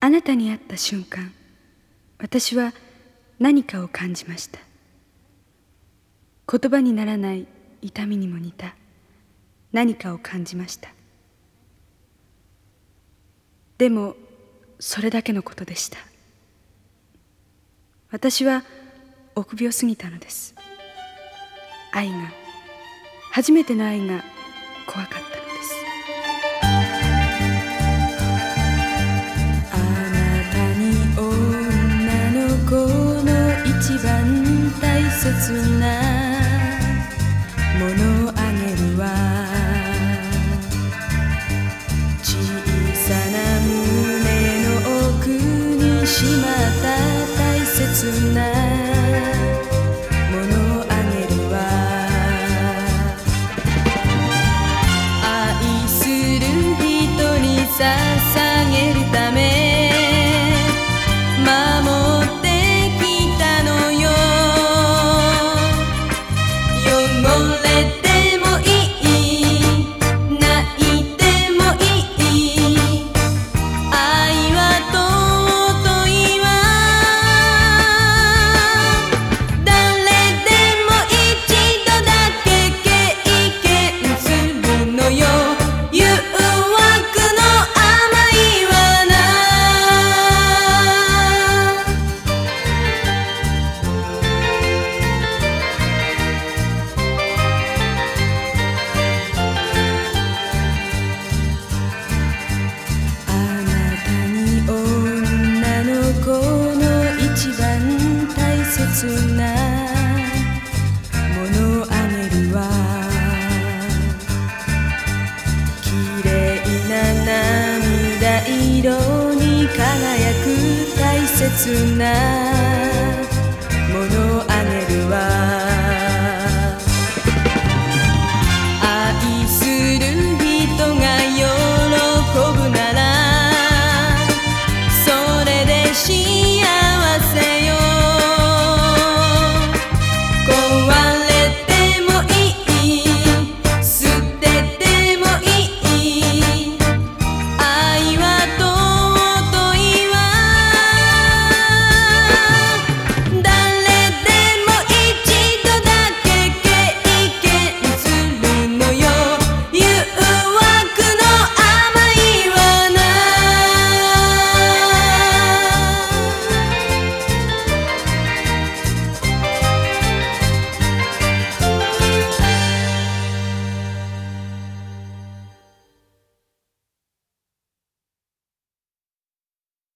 あなたに会った瞬間私は何かを感じました。言葉にならない痛みにも似た。何かを感じました。でもそれだけのことでした。私は臆病すぎたのです。愛が初めての愛が怖かった。切なものあげるわ。小さな胸の奥にしまった大切ななものあげるわ。綺麗な涙色に輝く大切な